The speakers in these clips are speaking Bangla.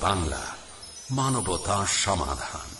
বাংলা মানবতা সমাধান।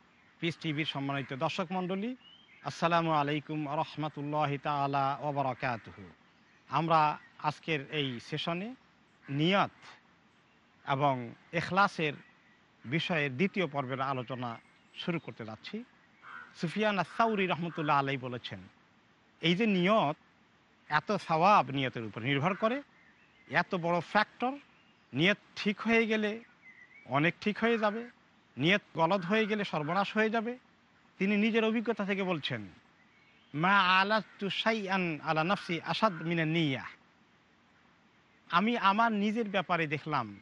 পিস টিভির সম্মানিত দর্শক মণ্ডলী, আসসালামু আলাইকুম রহমতুল্লাহ তালা ওবরাকাতহ আমরা আজকের এই সেশনে নিয়ত এবং এখলাসের বিষয়ের দ্বিতীয় পর্বের আলোচনা শুরু করতে যাচ্ছি। সুফিয়ান আসাউরি রহমতুল্লাহ আলাই বলেছেন, এই যে নিয়ত, এত সওয়াব নিয়তের উপর নির্ভর করে। এত বড় ফ্যাক্টর নিয়ত ঠিক হয়ে গেলে অনেক ঠিক হয়ে যাবে। নিয়ত গলদ হয়ে গেলে সর্বনাশ হয়ে যাবে। তিনি নিজের অভিজ্ঞতা থেকে বলছেন, মা আলা তু আন আলা নফসি আসাদ মিনা নিয়া। আমি আমার নিজের ব্যাপারে দেখলাম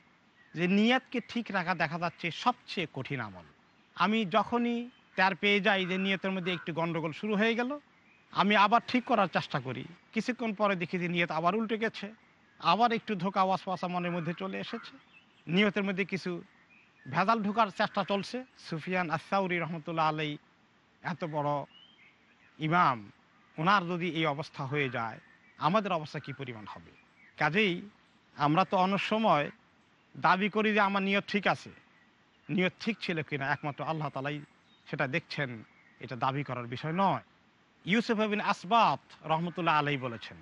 যে নিয়াতকে ঠিক রাখা দেখা যাচ্ছে সবচেয়ে কঠিন আমল। আমি যখনই তার পেয়ে যাই যে নিয়তের মধ্যে একটু গণ্ডগোল শুরু হয়ে গেল, আমি আবার ঠিক করার চেষ্টা করি। কিছুক্ষণ পরে দেখি যে নিয়ত আবার উল্টে গেছে, আবার একটু ধোকা ওয়াসওয়াসা মনের মধ্যে চলে এসেছে। নিয়তের মধ্যে কিছু ভেজাল ঢোকার চেষ্টা চলছে। সুফিয়ান আসাউরি রহমতুল্লাহ আলাই এত বড় ইমাম ওনার যদি এই অবস্থা হয়ে যায়, আমাদের অবস্থা কি পরিমাণ হবে? কাজেই আমরা তো অনেক সময় দাবি করি যে আমার নিয়ত ঠিক আছে। নিয়ত ঠিক ছিল কিনা, একমাত্র আল্লাহ তালাই সেটা দেখছেন, এটা দাবি করার বিষয় নয়। ইউসুফ বিন আসবাত রহমতুল্লাহ আলাই বলেছেন,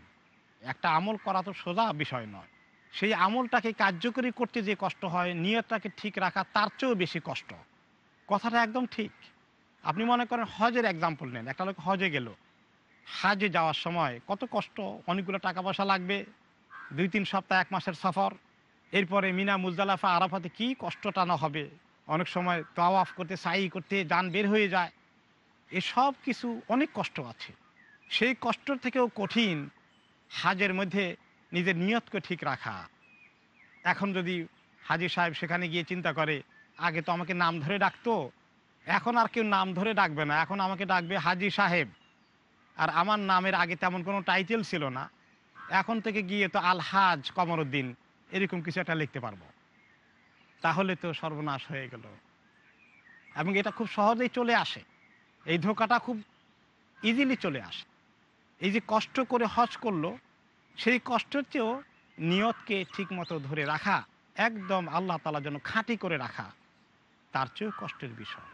একটা আমল করা তো সোজা বিষয় নয়। সেই আমলটাকে কার্যকরী করতে যে কষ্ট হয়, নিয়তটাকে ঠিক রাখা তার চেয়েও বেশি কষ্ট। কথাটা একদম ঠিক। আপনি মনে করেন হজের এক্সাম্পল নেন। একটা লোক হজে গেল। হাজে যাওয়ার সময় কত কষ্ট, অনেকগুলো টাকা পয়সা লাগবে দুই তিন সপ্তাহ, এক মাসের সফর। এরপরে মিনা, মুজদালাফা, আরাফাতে কি কষ্ট টানা হবে? অনেক সময় তাওয়াফ করতে, সাই করতে যান বের হয়ে যায়। এসব কিছু অনেক কষ্ট আছে। সেই কষ্ট থেকেও কঠিন হাজের মধ্যে নিজের নিয়তকে ঠিক রাখা। এখন যদি হাজি সাহেব সেখানে গিয়ে চিন্তা করে, আগে তো আমাকে নাম ধরে ডাকতো, এখন আর কেউ নাম ধরে ডাকবে না, এখন আমাকে ডাকবে হাজি সাহেব। আর আমার নামের আগে তেমন কোনো টাইটেল ছিল না। এখন থেকে গিয়ে তো আলহাজ কমরুদ্দিন, এরকম কিছু একটা লিখতে পারব। তাহলে তো সর্বনাশ হয়ে গেল। এবং এটা খুব সহজেই চলে আসে। এই ধোকাটা খুব ইজিলি চলে আসে। এই যে কষ্ট করে হজ করল সেই কষ্টের চেয়েও নিয়তকে ঠিকমতো ধরে রাখা, একদম আল্লাহ তালা যেন খাঁটি করে রাখা, তার চেয়েও কষ্টের বিষয়।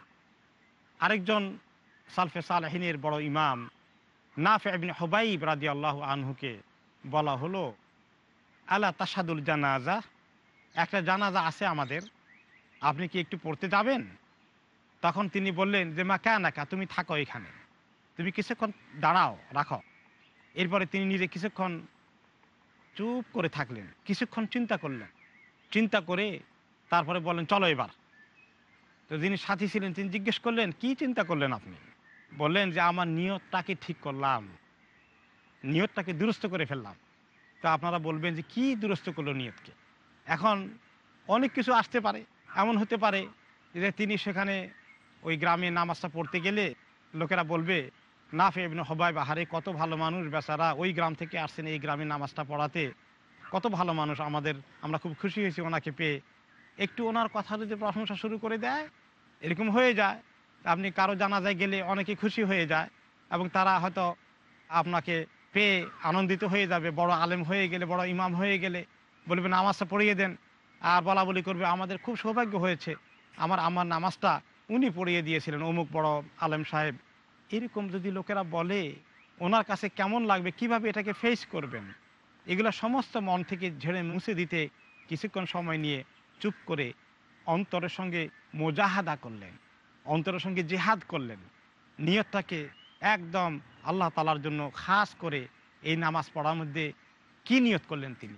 আরেকজন সালফে সালহিনের বড় ইমাম, নাফে আবিন হবাইব রাজি আল্লাহ আনহুকে বলা হলো আল্লাহ তাসাদুল জানাজা? একটা জানাজা আছে আমাদের, আপনি কি একটু পড়তে যাবেন? তখন তিনি বললেন, যে মা কেনাকা তুমি থাকো এখানে। তুমি কিছুক্ষণ দাঁড়াও, রাখো। এরপরে তিনি নিজে কিছুক্ষণ চুপ করে থাকলেন। কিছুক্ষণ চিন্তা করলেন। চিন্তা করে তারপরে বললেন, চলো এবার। তো যিনি সাথী ছিলেন, তিনি জিজ্ঞেস করলেন, কি চিন্তা করলেন আপনি? বললেন যে, আমার নিয়তটাকে ঠিক করলাম। নিয়তটাকে দুরস্ত করে ফেললাম। তা আপনারা বলবেন যে, কি দুরস্ত করল নিয়তকে? এখন অনেক কিছু আসতে পারে। এমন হতে পারে যে, তিনি সেখানে ওই গ্রামে নামাজটা পড়তে গেলে লোকেরা বলবে না ফেবিন হবাই বাহারে কত ভালো মানুষ বেচারা ওই গ্রাম থেকে আসছেন এই গ্রামে নামাজটা পড়াতে। কত ভালো মানুষ আমাদের, আমরা খুব খুশি হয়েছি ওনাকে পেয়ে। একটু ওনার কথা যদি প্রশংসা শুরু করে দেয়, এরকম হয়ে যায়। আপনি কারও জানাজায় গেলে অনেকে খুশি হয়ে যায় এবং তারা হয়তো আপনাকে পেয়ে আনন্দিত হয়ে যাবে, বড় আলেম হয়ে গেলে, বড় ইমাম হয়ে গেলে। বলবে, নামাজটা পড়িয়ে দেন। আর বলা বলি করবে, আমাদের খুব সৌভাগ্য হয়েছে। আমার আমার নামাজটা উনি পড়িয়ে দিয়েছিলেন, অমুক বড় আলেম সাহেব। এরকম যদি লোকেরা বলে, ওনার কাছে কেমন লাগবে? কীভাবে এটাকে ফেস করবেন? এগুলো সমস্ত মন থেকে ঝেড়ে মুছে দিতে কিছুক্ষণ সময় নিয়ে চুপ করে অন্তরের সঙ্গে মোজাহাদা করলেন। অন্তরের সঙ্গে জেহাদ করলেন। নিয়তটাকে একদম আল্লাহ তালার জন্য খাস করে এই নামাজ পড়ার মধ্যে কি নিয়ত করলেন তিনি?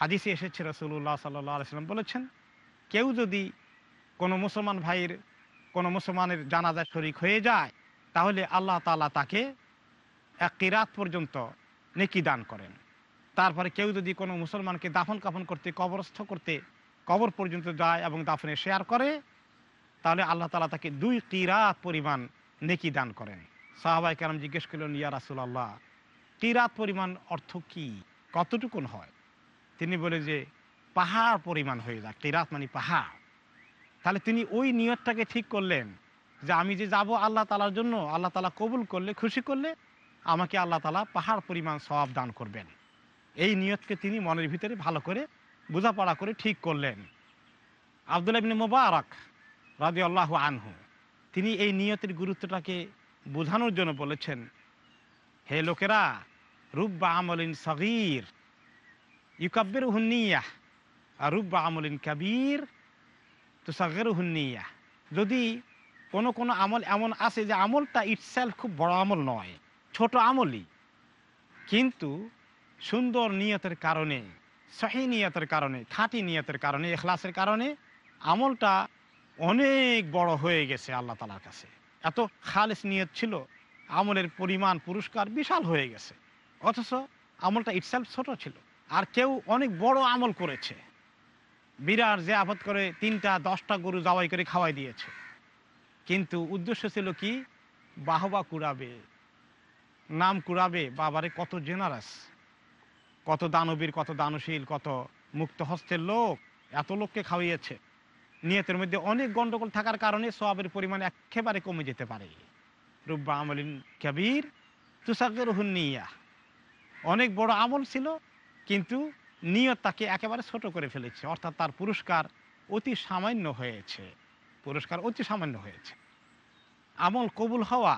হাদিসে এসেছে রসুল্লাহ সাল্লাম বলেছেন, কেউ যদি কোনো মুসলমান ভাইয়ের, কোনো মুসলমানের জানাজা শরিক হয়ে যায় তাহলে আল্লাহ তালা তাকে এক কিরাত পর্যন্ত নেকি দান করেন। তারপরে কেউ যদি কোনো মুসলমানকে দাফন কাফন করতে, কবরস্থ করতে, কবর পর্যন্ত যায় এবং দাফনে শেয়ার করে, তাহলে আল্লাহ তালা তাকে দুই কিরাত পরিমাণ নেকি দান করেন। সাহাবাই কালাম জিজ্ঞেস করলেন, ইয়া রাসুলাল্লাহ, কিরাত পরিমাণ অর্থ কি? কতটুকুন হয়? তিনি বলে যে, পাহাড় পরিমাণ হয়ে যায় কিরাত মানে পাহাড়। তাহলে তিনি ওই নিয়তটাকে ঠিক করলেন। যে আমি যে যাব আল্লাহ তালার জন্য, আল্লাহ তালা কবুল করলে, খুশি করলে আমাকে আল্লাহ তালা পাহাড় পরিমাণ সবাব দান করবেন। এই নিয়তকে তিনি মনের ভিতরে ভালো করে বোঝাপড়া করে ঠিক করলেন। আবদুল্লাহ ইবনে মোবারক রাজি আল্লাহ আনহু, তিনি এই নিয়তের গুরুত্বটাকে বোঝানোর জন্য বলেছেন, হে লোকেরা, রুব্বা আমলিন সগির ইউকাব্বের হুন্নিয়া আর রুব্বা আমলিন কাবির তো সগের হুন্নিয়া যদি কোনো কোনো আমল এমন আছে যে আমলটা ইটসেলফ খুব বড় আমল নয়, ছোট আমলই। কিন্তু সুন্দর নিয়তের কারণে, সহি নিয়তের কারণে, খাঁটি নিয়তের কারণে, এখলাসের কারণে আমলটা অনেক বড় হয়ে গেছে আল্লাহ তালার কাছে। এত খালেস নিয়ত ছিল, আমলের পরিমাণ পুরস্কার বিশাল হয়ে গেছে। অথচ আমলটা ইটসেলফ ছোট ছিল, আর কেউ অনেক বড় আমল করেছে। বিরাট যে আপদ করে তিনটা, দশটা গরু জবাই করে খাওয়াই দিয়েছে। কিন্তু উদ্দেশ্য ছিল কি? বাহবা কুড়াবে। নাম কুড়াবে, বাবারে কত জেনারাস কত দানবীর, কত দানশীল, কত মুক্ত হস্তের লোক, এত লোককে খাওয়িয়েছে। নিয়তের মধ্যে অনেক গন্ডগোল থাকার কারণে সোয়াবের পরিমাণ একেবারে কমে যেতে পারে। রুব্বা আমলিন কবির তুষাকের হুন্নিয়া অনেক বড় আমল ছিল, কিন্তু নিয়ত তাকে একেবারে ছোট করে ফেলেছে। অর্থাৎ তার পুরস্কার অতি সামান্য হয়েছে। পুরস্কার অতি সামান্য হয়েছে। আমল কবুল হওয়া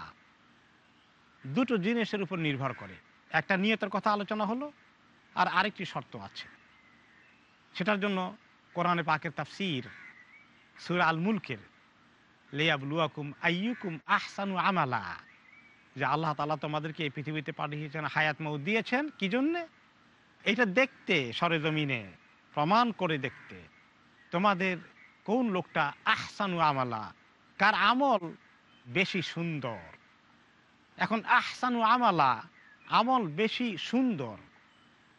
দুটো জিনিসের উপর নির্ভর করে। একটা নিয়তের কথা আলোচনা হলো, আর আরেকটি শর্ত আছে। সেটার জন্য কোরআনে পাকের তাফসির, সুর আল মুলকের লেয়াবলুয়াকুম আইয়ুকুম আহসানু আমালা, যে আল্লাহ তালা তোমাদেরকে এই পৃথিবীতে পাঠিয়েছেন, হায়াত মৌ দিয়েছেন। কি জন্যে? এটা দেখতে, সরেজমিনে প্রমাণ করে দেখতে। তোমাদের কোন লোকটা আহসানু আমালা? কার আমল বেশি সুন্দর। এখন আহসানু আমালা, আমল বেশি সুন্দর।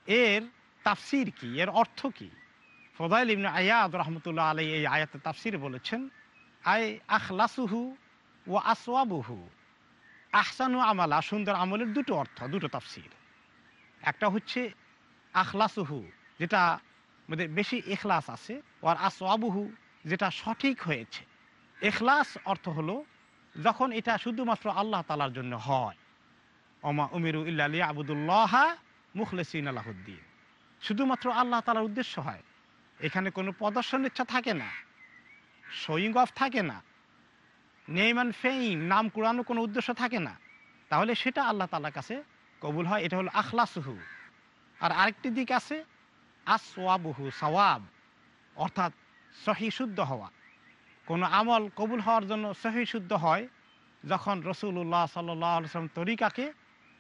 এর তাফসির কি? এর অর্থ কি? ফদাইল ইবনে আয়াদ রহমতুল্লাহ আলাই এই আয়াতে তাফসির বলেছেন আয় আখলাসুহু ও আসওয়াবুহু। আহসানু আমালা সুন্দর আমলের দুটো অর্থ, দুটো তাফসির। একটা হচ্ছে আখলাসুহু, যেটা মধ্যে বেশি এখলাস আছে আর আসওয়াবুহু, যেটা সঠিক হয়েছে। এখলাস অর্থ হলো যখন এটা শুধুমাত্র আল্লাহ তালার জন্য হয়। অমা উমিরু ইল্লা আবুদুল্লাহ মুখলেসিন আলাহুদ্দিন শুধুমাত্র আল্লাহ তালার উদ্দেশ্য হয়। এখানে কোনো প্রদর্শন ইচ্ছা থাকে না। শোয়িং অফ থাকে না। নেম অ্যান্ড ফেইম নাম কুড়ানো কোনো উদ্দেশ্য থাকে না। তাহলে সেটা আল্লাহ তালার কাছে কবুল হয়। এটা হলো আখলাসুহু। আর আরেকটি দিক আছে, আসওয়াবুহু, সওয়াব। অর্থাৎ সহি শুদ্ধ হওয়া। কোনো আমল কবুল হওয়ার জন্য সহি শুদ্ধ হয় যখন রসুল্লাহ সাল্লাম তরিকাকে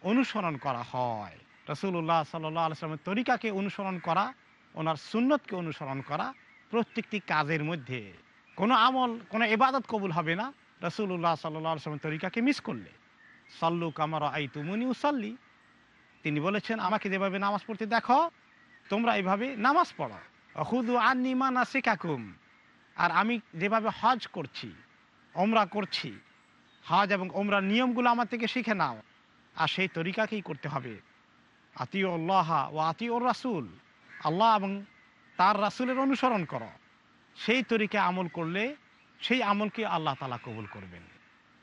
অনুসরণ করা হয়। রসুল্লাহ সাল্লাহ আলসালামের তরিকাকে অনুসরণ করা, ওনার সুন্নতকে অনুসরণ করা প্রত্যেকটি কাজের মধ্যে। কোনো আমল, কোনো এবাদত কবুল হবে না রসুল্লাহ সাল্লাহ আলসালামের তরিকাকে মিস করলে। সল্লু কামার আই তুমুনি উসাল্লি। তিনি বলেছেন, আমাকে যেভাবে নামাজ পড়তে দেখো, তোমরা এইভাবে নামাজ পড়ো। অহুদু আন্নিমা না শেখাকুম আর আমি যেভাবে হজ করছি, ওমরা করছি, হজ এবং ওমরার নিয়মগুলো আমার থেকে শিখে নাও। আর সেই তরিকাকেই করতে হবে। আতিও আল্লাহ ও আতিও রাসুল আল্লাহ এবং তার রাসুলের অনুসরণ করো। সেই তরিকে আমল করলে সেই আমলকে আল্লাহ তালা কবুল করবেন।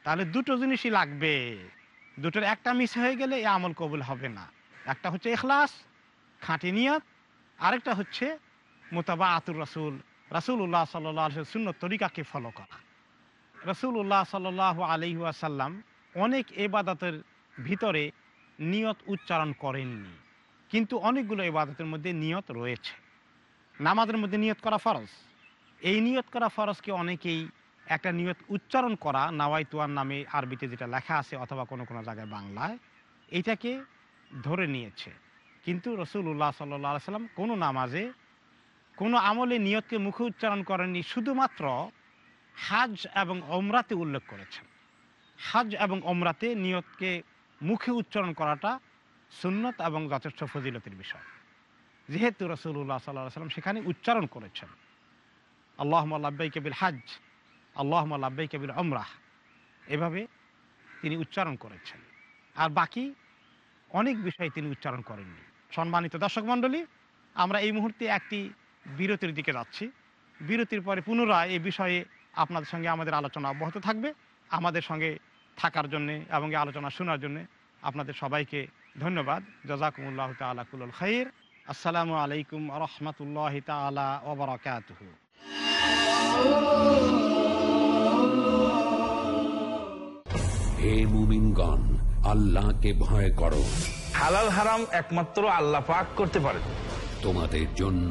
তাহলে দুটো জিনিসই লাগবে। দুটোর একটা মিস হয়ে গেলে এই আমল কবুল হবে না। একটা হচ্ছে এখলাস খাঁটি নিয়ত। আরেকটা হচ্ছে মোতাবা আতুর রাসুল রাসুল্লাহ সাল্লাহ সুন্নত তরিকাকে ফলো করা। রসুল্লাহ সাল্লাহ আলহিহাসাল্লাম অনেক এবাদতের ভিতরে নিয়ত উচ্চারণ করেননি, কিন্তু অনেকগুলো এবাদতের মধ্যে নিয়ত রয়েছে। নামাজের মধ্যে নিয়ত করা ফরজ। এই নিয়ত করা ফরজকে অনেকেই একটা নিয়ত উচ্চারণ করা নাওয়াইতুয়ার নামে আরবিতে যেটা লেখা আছে অথবা কোনো কোনো জায়গায় বাংলায় এইটাকে ধরে নিয়েছে। কিন্তু রসুল্লাহ সাল্লাহ সাল্লাম কোনো নামাজে কোনো আমলে নিয়তকে মুখে উচ্চারণ করেননি, শুধুমাত্র হাজ এবং অমরাতে উল্লেখ করেছেন। হাজ এবং অমরাতে নিয়তকে মুখে উচ্চারণ করাটা সুন্নত এবং যথেষ্ট ফজিলতের বিষয়। যেহেতু রসুল্লাহ সাল্লাহ সাল্লাম সেখানে উচ্চারণ করেছেন আল্লাহ আব্বাই কবিল হাজ আল্লাহ আব্বাই কবিল ওমরাহ এভাবে তিনি উচ্চারণ করেছেন। আর বাকি অনেক বিষয় তিনি উচ্চারণ করেননি। সম্মানিত দর্শক মণ্ডলী, আমরা এই মুহূর্তে একটি বিরতির দিকে যাচ্ছি। বিরতির পরে পুনরায় এই বিষয়ে আপনাদের সঙ্গে আমাদের আলোচনা অব্যাহত থাকবে। আমাদের সঙ্গে থাকার জন্যে এবং আলোচনা শোনার জন্যে আপনাদের সবাইকে ধন্যবাদ। জজাকুমুল্লাহ তালা কুল খাইর। আসসালামু আলাইকুম রহমতুল্লাহ তালা হে মুমিনগণ আল্লাহকে ভয় করো। হালাল হারাম একমাত্র আল্লাহ পাক করতে পারেন তোমাদের জন্য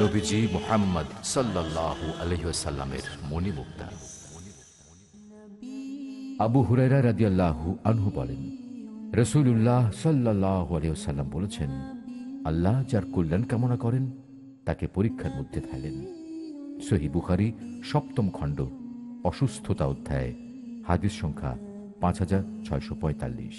নবীজি মোহাম্মদ সাল্লাল্লাহু আলহিসাল্লামের মণিমুক্তা। আবু হুরাইরা রাদিয়াল্লাহু আনহু বলেন রসুল্লাহ সাল্লাহ আলিয়াল্লাম বলেছেন, আল্লাহ যার কল্যাণ কামনা করেন, তাকে পরীক্ষার মধ্যে ফেলেন। সহি বুখারি, সপ্তম খণ্ড, অসুস্থতা অধ্যায়, হাদিস সংখ্যা পাঁচ হাজার ছয়শো পঁয়তাল্লিশ।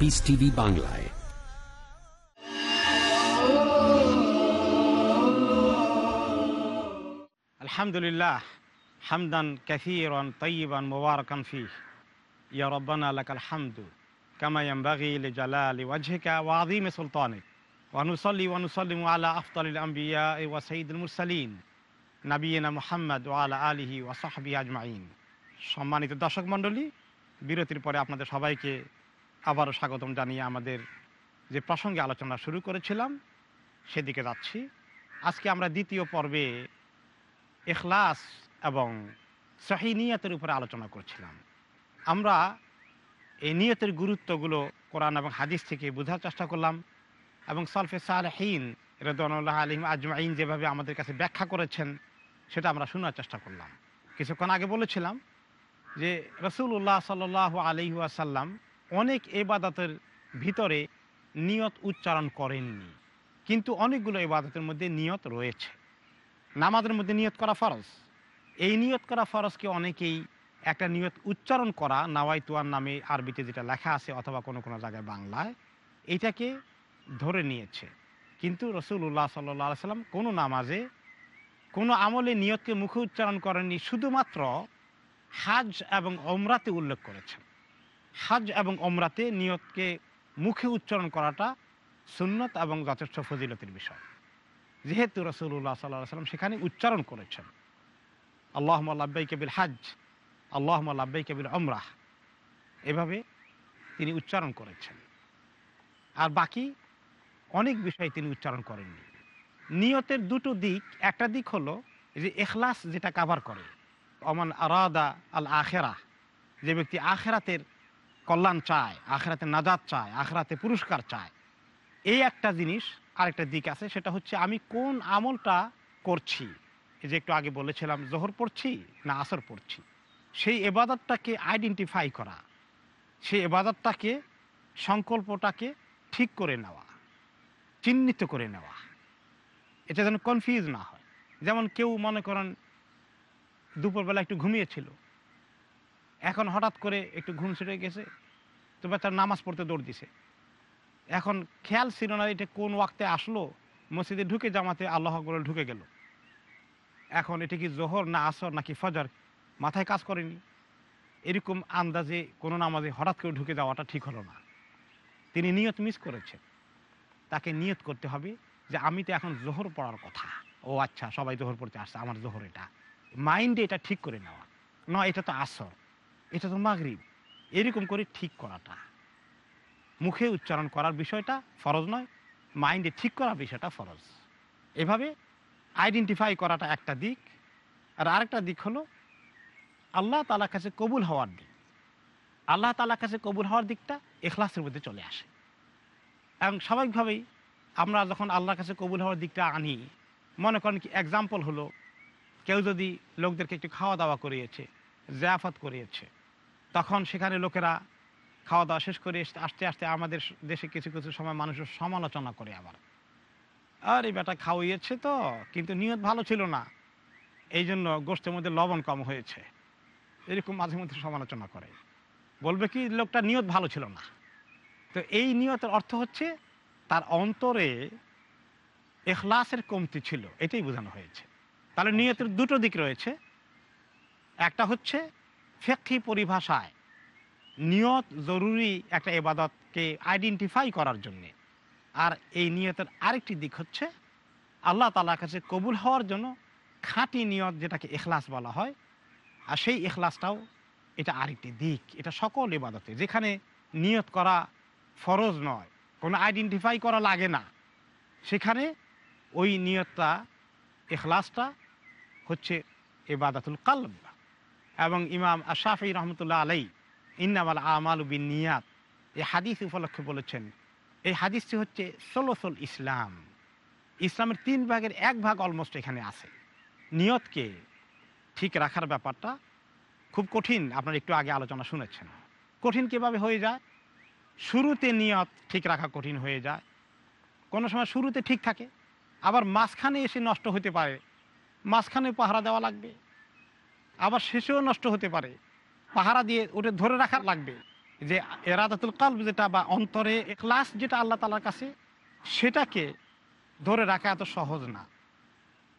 পিস টিভি বাংলায় আলহামদুলিল্লাহ হামদান কাসীরান তাইয়িবান মুবারাকান ফীহ ইয়া রাব্বানা লাকাল হামদু কামা ইয়ানবাগি লিজালালি ওয়াজহিকা ওয়া আযীমি সুলতানিক ওয়া নুসাল্লি ওয়া নুসাল্লিমু আলা আফদালিল আমবিয়া ওয়া সাইয়্যিদিল মুরসালিন নাবিয়িনা মুহাম্মদ ওয়া আলা আলিহি ওয়া সাহবিহি আজমাইন সম্মানিত দর্শক মণ্ডলী, বিরতির পরে আপনাদের সবাইকে আবারও স্বাগতম জানিয়ে আমাদের যে প্রসঙ্গে আলোচনা শুরু করেছিলাম, সেদিকে যাচ্ছি। আজকে আমরা দ্বিতীয় পর্বে এখলাস এবং সহি নিয়তের উপরে আলোচনা করছিলাম। আমরা এই নিয়তের গুরুত্বগুলো কোরআন এবং হাদিস থেকে বোঝার চেষ্টা করলাম এবং সলফে সালহীন রেদনুল্লাহ আলিম আজমাইন যেভাবে আমাদের কাছে ব্যাখ্যা করেছেন, সেটা আমরা শোনার চেষ্টা করলাম। কিছুক্ষণ আগে বলেছিলাম যে রসুল্লাহ সাল আলহি আসাল্লাম অনেক এবাদতের ভিতরে নিয়ত উচ্চারণ করেননি। কিন্তু অনেকগুলো এবাদতের মধ্যে নিয়ত রয়েছে। নামাজের মধ্যে নিয়ত করা ফরজ। এই নিয়ত করা ফরজকে অনেকেই একটা নিয়ত উচ্চারণ করা নাওয়াইতুয়ার নামে আরবিতে যেটা লেখা আছে অথবা কোনো কোনো জায়গায় বাংলায়, এটাকে ধরে নিয়েছে। কিন্তু রসুল্লাহ সাল্লাহ সাল্লাম কোনো নামাজে কোনো আমলে নিয়তকে মুখে উচ্চারণ করেননি, শুধুমাত্র হাজ এবং অমরাতে উল্লেখ করেছেন। হাজ এবং অমরাতে নিয়তকে মুখে উচ্চারণ করাটা সুন্নত এবং যথেষ্ট ফজিলতের বিষয়। যেহেতু রসুল্লাহ সাল্লাহ সাল্লাম সেখানে উচ্চারণ করেছেন। আল্লাহ আব্বাই কেবিল হাজ আল্লাহ আব্বাই কেবিল অমরাহ এভাবে তিনি উচ্চারণ করেছেন। আর বাকি অনেক বিষয় তিনি উচ্চারণ করেননি। নিয়তের দুটো দিক, একটা দিক হলো যে এখলাস যেটা কাভার করে। অমান আরাদা আল আখেরা যে ব্যক্তি আখেরাতের কল্যাণ চায়, আখরাতে নাজাদ চায়, আখরাতে পুরস্কার চায়। এই একটা জিনিস, আরেকটা দিক আছে, সেটা হচ্ছে আমি কোন আমলটা করছি? যে একটু আগে বলেছিলাম, জোহর পড়ছি না আসর পড়ছি? সেই এবাদতটাকে আইডেন্টিফাই করা, সেই এবাদতটাকে, সংকল্পটাকে ঠিক করে নেওয়া, চিহ্নিত করে নেওয়া। এটা যেন কনফিউজ না হয়। যেমন কেউ মনে করেন, দুপুরবেলা একটু ঘুমিয়েছিল। এখন হঠাৎ করে একটু ঘুম ছেড়ে গেছে তো তার নামাজ পড়তে দৌড় দিছে। এখন খেয়াল ছিল না এটা কোন ওয়াক্তে আসলো, মসজিদে ঢুকে জামাতে আল্লাহ করে ঢুকে গেল। এখন এটা কি জোহর না আসর নাকি ফজর? মাথায় কাজ করেনি। এরকম আন্দাজে কোনো নামাজে হঠাৎ করে ঢুকে যাওয়াটা ঠিক হলো না। তিনি নিয়ত মিস করেছেন। তাকে নিয়ত করতে হবে যে আমি তো এখন জোহর পড়ার কথা। ও আচ্ছা সবাই জোহর পড়তে আসছে, আমার জোহর এটা। মাইন্ডে এটা ঠিক করে নেওয়া। না, এটা তো আসর, এটা তো মাগরিব। এরকম করে ঠিক করাটা। মুখে উচ্চারণ করার বিষয়টা ফরজ নয় মাইন্ডে ঠিক করার বিষয়টা ফরজ। এভাবে আইডেন্টিফাই করাটা একটা দিক। আর আরেকটা দিক হলো, আল্লাহ তালার কাছে কবুল হওয়ার দিক। আল্লাহ তালার কাছে কবুল হওয়ার দিকটা এখলাসের মধ্যে চলে আসে। এবং স্বাভাবিকভাবেই আমরা যখন আল্লাহর কাছে কবুল হওয়ার দিকটা আনি, মনে করেন কি এক্সাম্পল হলো, কেউ যদি লোকদেরকে একটু খাওয়া দাওয়া করিয়েছে জাফত করিয়েছে তখন সেখানে লোকেরা খাওয়া দাওয়া শেষ করে আস্তে আস্তে আমাদের দেশে কিছু কিছু সময় মানুষের সমালোচনা করে আবার। আর এই বেটা খাওয়াইয়েছে তো, কিন্তু নিয়ত ভালো ছিল না। এই জন্য গোষ্ঠের মধ্যে লবণ কম হয়েছে। এরকম মাঝে মধ্যে সমালোচনা করে। বলবে কি, লোকটা নিয়ত ভালো ছিল না। তো এই নিয়তের অর্থ হচ্ছে তার অন্তরে এখলাসের কমতি ছিল, এটাই বোঝানো হয়েছে। তাহলে নিয়তের দুটো দিক রয়েছে। একটা হচ্ছে ফেকি পরিভাষায় নিয়ত জরুরি একটা এবাদতকে আইডেন্টিফাই করার জন্যে। আর এই নিয়তের আরেকটি দিক হচ্ছে, আল্লাহ তালার কাছে কবুল হওয়ার জন্য খাঁটি নিয়ত যেটাকে এখলাস বলা হয়, আর সেই এখলাসটাও এটা আরেকটি দিক। এটা সকল এবাদতে যেখানে নিয়ত করা ফরজ নয়, কোনো আইডেন্টিফাই করা লাগে না, সেখানে ওই নিয়তটা এখলাসটা হচ্ছে এবাদাতুল কালব। এবং ইমাম আশাফি রহমতুল্লাহ আলাই ইন্নামাল আমাল বিন নিয়াত এই হাদিস উপলক্ষে বলেছেন, এই হাদিসটি হচ্ছে ষোলোসল ইসলাম। ইসলামের তিন ভাগের এক ভাগ অলমোস্ট এখানে আছে। নিয়তকে ঠিক রাখার ব্যাপারটা খুব কঠিন, আপনার একটু আগে আলোচনা শুনেছেন। কঠিন কীভাবে হয়ে যায়? শুরুতে নিয়ত ঠিক রাখা কঠিন হয়ে যায়। কোনো সময় শুরুতে ঠিক থাকে, আবার মাঝখানে এসে নষ্ট হতে পারে। মাঝখানে পাহারা দেওয়া লাগবে। আবার শেষেও নষ্ট হতে পারে। পাহারা দিয়ে ওটা ধরে রাখা লাগবে যে এরাদাতুল কালব যেটা বা অন্তরে ক্লাস যেটা আল্লাহ তালার কাছে, সেটাকে ধরে রাখা এত সহজ না।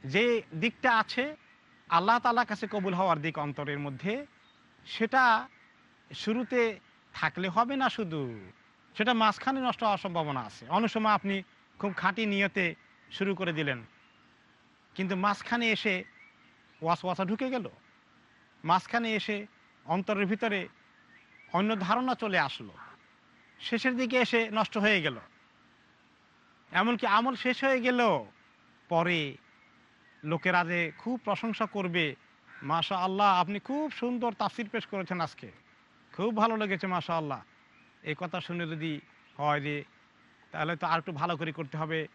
যে দিকটা আছে আল্লাহ তালার কাছে কবুল হওয়ার দিক অন্তরের মধ্যে, সেটা শুরুতে থাকলে হবে না শুধু, সেটা মাঝখানে নষ্ট হওয়ার সম্ভাবনা আছে। অনেক সময় আপনি খুব খাঁটি নিয়তে শুরু করে দিলেন, কিন্তু মাঝখানে এসে ওয়াস ওয়াসা ঢুকে গেল। মাঝখানে এসে অন্তরের ভিতরে অন্য ধারণা চলে আসলো। শেষের দিকে এসে নষ্ট হয়ে গেল। এমনকি আমল শেষ হয়ে গেল পরে লোকেরা যে খুব প্রশংসা করবে মাশা আল্লাহ আপনি খুব সুন্দর তাফসির পেশ করেছেন আজকে। খুব ভালো লেগেছে মাশা আল্লাহ এই কথা শুনে যদি হয় যে, তাহলে তো আর একটু ভালো করে করতে হবে,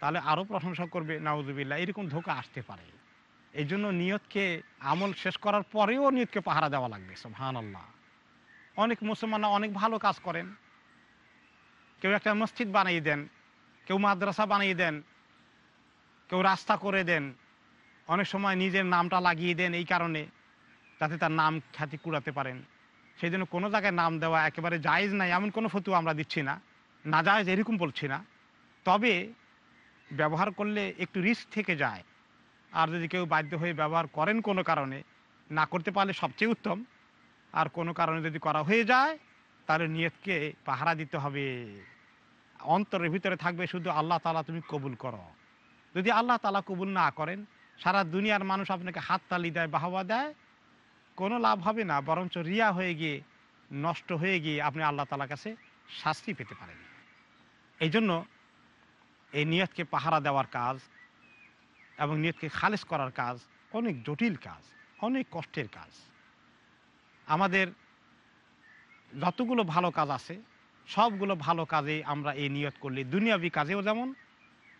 তাহলে আরও প্রশংসা করবে, নাউজুবিল্লাহ, এরকম ধোকা আসতে পারে। এই জন্য নিয়তকে আমল শেষ করার পরেও নিয়তকে পাহারা দেওয়া লাগবে সোহান আল্লাহ অনেক মুসলমানরা অনেক ভালো কাজ করেন। কেউ একটা মসজিদ বানিয়ে দেন, কেউ মাদ্রাসা বানিয়ে দেন, কেউ রাস্তা করে দেন, অনেক সময় নিজের নামটা লাগিয়ে দেন এই কারণে, যাতে তার নাম খ্যাতি কুড়াতে পারেন। সেই জন্য কোনো জায়গায় নাম দেওয়া একেবারে জায়েজ নাই, এমন কোনো ফতু আমরা দিচ্ছি না না জায়েজ এরকম বলছি না। তবে ব্যবহার করলে একটু রিস্ক থেকে যায়। আর যদি কেউ বাধ্য হয়ে ব্যবহার করেন কোনো কারণে, না করতে পারলে সবচেয়ে উত্তম। আর কোনো কারণে যদি করা হয়ে যায়, তাহলে নিয়তকে পাহারা দিতে হবে। অন্তরের ভিতরে থাকবে শুধু আল্লাহ তালা তুমি কবুল করো। যদি আল্লাহ তালা কবুল না করেন, সারা দুনিয়ার মানুষ আপনাকে হাততালি দেয়, বাহবা দেয়, কোনো লাভ হবে না, বরঞ্চ রিয়া হয়ে গিয়ে, নষ্ট হয়ে গিয়ে আপনি আল্লাহ তালার কাছে শাস্তি পেতে পারেন। এই জন্য এই নিয়তকে পাহারা দেওয়ার কাজ এবং নিয়তকে খালেজ করার কাজ অনেক জটিল কাজ, অনেক কষ্টের কাজ। আমাদের যতগুলো ভালো কাজ আছে, সবগুলো ভালো কাজে আমরা এই নিয়ত করলে, দুনিয়াবি কাজেও যেমন,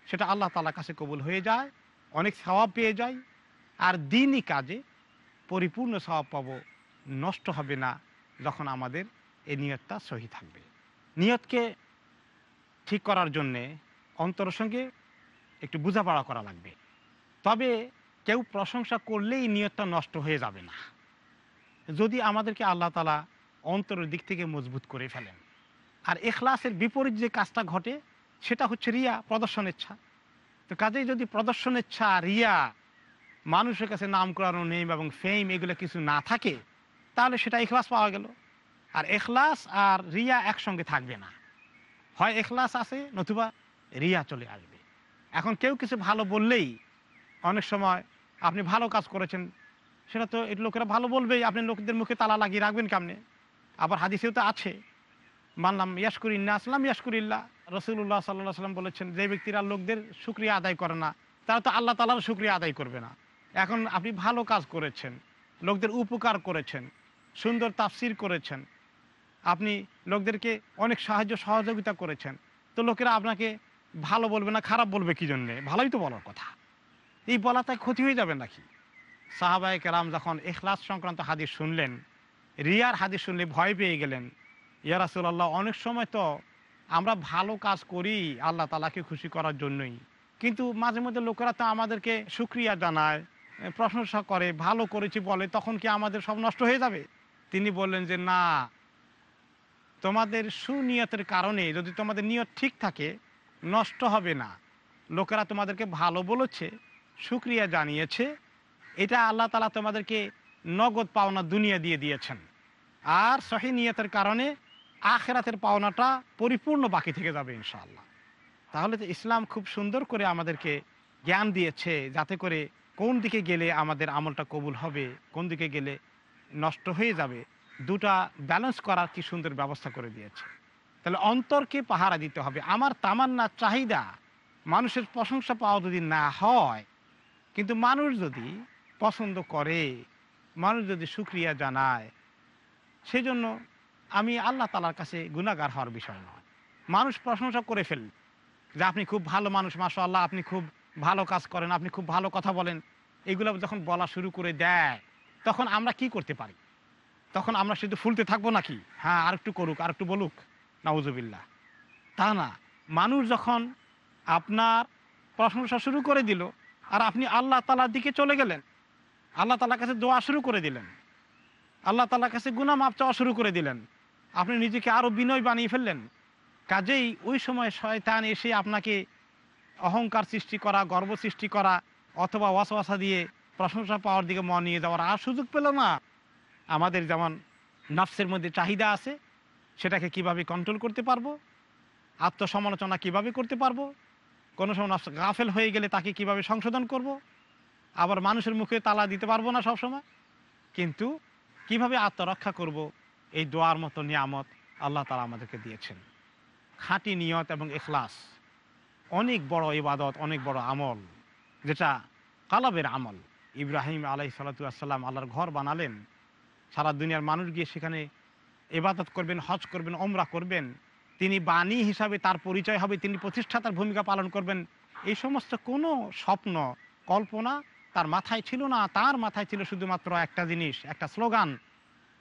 সেটা আল্লাহ তালার কাছে কবুল হয়ে যায়, অনেক স্বভাব পেয়ে যাই, আর দিনই কাজে পরিপূর্ণ স্বভাব পাব, নষ্ট হবে না যখন আমাদের এই নিয়তটা সহি থাকবে। নিয়তকে ঠিক করার জন্যে অন্তরের সঙ্গে একটু বোঝাপড়া করা লাগবে। তবে কেউ প্রশংসা করলেই নিয়তটা নষ্ট হয়ে যাবে না। যদি আমাদেরকে আল্লাহ তালা অন্তরের দিক থেকে মজবুত করে ফেলেন। আর এখলাসের বিপরীত যে কাজটা ঘটে, সেটা হচ্ছে রিয়া, প্রদর্শনের ইচ্ছা। তো কাজেই যদি প্রদর্শনের ইচ্ছা, রিয়া, মানুষের কাছে নাম করানো নেম এবং ফেম এগুলো কিছু না থাকে, তাহলে সেটা এখলাস পাওয়া গেল। আর এখলাস আর রিয়া একসঙ্গে থাকবে না। হয় এখলাস আছে নতুবা রিয়া চলে আসবে। এখন কেউ কিছু ভালো বললেই অনেক সময় আপনি ভালো কাজ করেছেন, সেটা তো লোকেরা ভালো বলবেই। আপনি লোকদের মুখে তালা লাগিয়ে রাখবেন কেমনে? আবার হাদিসেও তো আছে। মানলাম ইয়াসকুরিল্লা আসলাম ইয়াসকুরিল্লা রসুল্লাহ সাল্লাহ সাল্লাম বলেছেন, যে ব্যক্তিরা লোকদের সুক্রিয়া আদায় করে না, তারা তো আল্লাহ তালার সুক্রিয়া আদায় করবে না। এখন আপনি ভালো কাজ করেছেন, লোকদের উপকার করেছেন, সুন্দর তাফসির করেছেন, আপনি লোকদেরকে অনেক সাহায্য, সহযোগিতা করেছেন, তো লোকেরা আপনাকে ভালো বলবে না, খারাপ বলবে কি জন্যে? ভালোই তো বলার কথা। এই বলাটাই ক্ষতি হয়ে যাবে নাকি? সাহাবাই কেরাম যখন এখলাস সংক্রান্ত হাদিস শুনলেন, রিয়ার হাদিস শুনলে ভয় পেয়ে গেলেন ইয়ারাসুল্লাহ অনেক সময় তো আমরা ভালো কাজ করি আল্লাহ তালাকে খুশি করার জন্যই। কিন্তু মাঝে মধ্যে লোকেরা তো আমাদেরকে সুক্রিয়া জানায়, প্রশংসা করে, ভালো করেছি বলে, তখন কি আমাদের সব নষ্ট হয়ে যাবে? তিনি বললেন যে, না, তোমাদের সুনিয়তের কারণে যদি তোমাদের নিয়ত ঠিক থাকে, নষ্ট হবে না। লোকেরা তোমাদেরকে ভালো বলেছে সুক্রিয়া জানিয়েছে। এটা আল্লাহ তালা তোমাদেরকে নগদ পাওনা দুনিয়া দিয়ে দিয়েছেন। আর সহি নিয়তের কারণে আখেরাতের পাওনাটা পরিপূর্ণ বাকি থেকে যাবে ইনশাআল্লাহ। তাহলে তো ইসলাম খুব সুন্দর করে আমাদেরকে জ্ঞান দিয়েছে, যাতে করে কোন দিকে গেলে আমাদের আমলটা কবুল হবে, কোন দিকে গেলে নষ্ট হয়ে যাবে, দুটা ব্যালেন্স করার কি সুন্দর ব্যবস্থা করে দিয়েছে। তাহলে অন্তরকে পাহারা দিতে হবে। আমার তামান্না চাহিদা মানুষের প্রশংসা পাওয়া যদি না হয় কিন্তু মানুষ যদি পছন্দ করে, মানুষ যদি সুক্রিয়া জানায়, সেজন্য আমি আল্লাহ তালার কাছে গুণাগার হওয়ার বিষয় নয়। মানুষ প্রশংসা করে ফেল যে আপনি খুব ভালো মানুষ মাসা আল্লাহ আপনি খুব ভালো কাজ করেন, আপনি খুব ভালো কথা বলেন। এগুলো যখন বলা শুরু করে দেয়, তখন আমরা কি করতে পারি? তখন আমরা শুধু ফুলতে থাকব নাকি? হ্যাঁ আর একটু করুক, আর একটু বলুক। নাউজুবিল্লাহ। তা না, মানুষ যখন আপনার প্রশংসা শুরু করে দিল আর আপনি আল্লাহ তালার দিকে চলে গেলেন। আল্লাহ তালার কাছে দোয়া শুরু করে দিলেন। আল্লাহ তালার কাছে গুনা মাপ চাওয়া শুরু করে দিলেন। আপনি নিজেকে আরও বিনয় বানিয়ে ফেললেন। কাজেই ওই সময় শয়তান এসে আপনাকে অহংকার সৃষ্টি করা, গর্ব সৃষ্টি করা অথবা ওয়াসওয়াসা দিয়ে প্রশংসা পাওয়ার দিকে মন নিয়ে যাওয়ার আর সুযোগ পেল না। আমাদের যেমন নফসের মধ্যে চাহিদা আছে, সেটাকে কীভাবে কন্ট্রোল করতে পারব? আত্মসমালোচনা কীভাবে করতে পারব? কোনো সময় গাফেল হয়ে গেলে তাকে কীভাবে সংশোধন করব। আবার মানুষের মুখে তালা দিতে পারব না সবসময়? কিন্তু কীভাবে আত্মরক্ষা করব? এই দোয়ার মতো নিয়ামত আল্লাহ তালা আমাদেরকে দিয়েছেন। খাঁটি নিয়ত এবং এখলাস অনেক বড় ইবাদত, অনেক বড় আমল, যেটা কালাবের আমল। ইব্রাহিম আলাই সালাতাম আল্লাহর ঘর বানালেন। সারা দুনিয়ার মানুষ গিয়ে সেখানে ইবাদত করবেন, হজ করবেন ওমরা করবেন। তিনি বাণী হিসাবে তার পরিচয় হবে, তিনি প্রতিষ্ঠাতার ভূমিকা পালন করবেন। এই সমস্ত কোনো স্বপ্ন, কল্পনা তার মাথায় ছিল না, তার মাথায় ছিল শুধুমাত্র একটা জিনিস, একটা স্লোগান।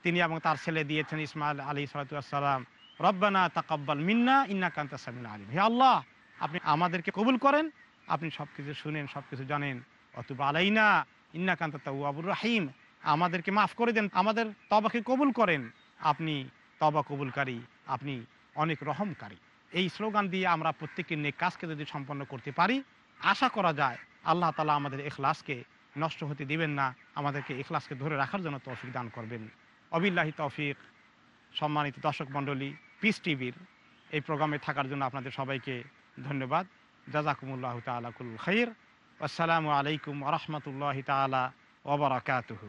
তিনি এবং তার ছেলে দিয়েছেন ইসমাইল আলী সালাতাম রব্বানা তাকাব্বাল মিন্না ইন্না কান্তা সামিন আলী হে আল্লাহ, আপনি আমাদেরকে কবুল করেন, আপনি সব কিছু শুনেন সব কিছু জানেন। অতুবা আলাইনা ইন্না কান্তা তাবুর রাহিম। আমাদেরকে মাফ করে দেন, আমাদের তবাকে কবুল করেন। আপনি তবা কবুলকারী, আপনি অনেক রহমকারী। এই স্লোগান দিয়ে আমরা প্রত্যেকের নেক কাজকে যদি সম্পন্ন করতে পারি, আশা করা যায় আল্লাহ তালা আমাদের এখলাসকে নষ্ট হতে দিবেন না, আমাদেরকে এখলাসকে ধরে রাখার জন্য তৌফিক দান করবেন। অবিল্লাহি তৌফিক। সম্মানিত দর্শক মণ্ডলী পিস টিভির এই প্রোগ্রামে থাকার জন্য আপনাদের সবাইকে ধন্যবাদ। জাজাকুমুল্লাহ তালাকুল খৈর আসসালামু আলাইকুম রহমতুল্লাহ তালা ওবরাকাতুহু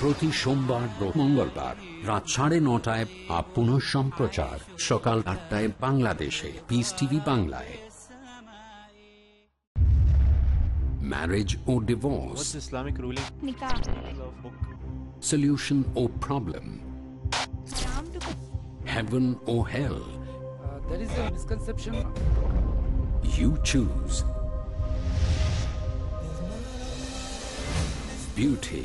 প্রতি সোমবার ও মঙ্গলবার রাত সাড়ে নটায় আপ পুনঃ সম্প্রচার সকাল আটটায় বাংলাদেশে পিস টিভি বাংলায় marriage or divorce, What's Islamic ruling? Nikah. solution or problem, heaven or hell. there is a misconception. You choose. Beauty,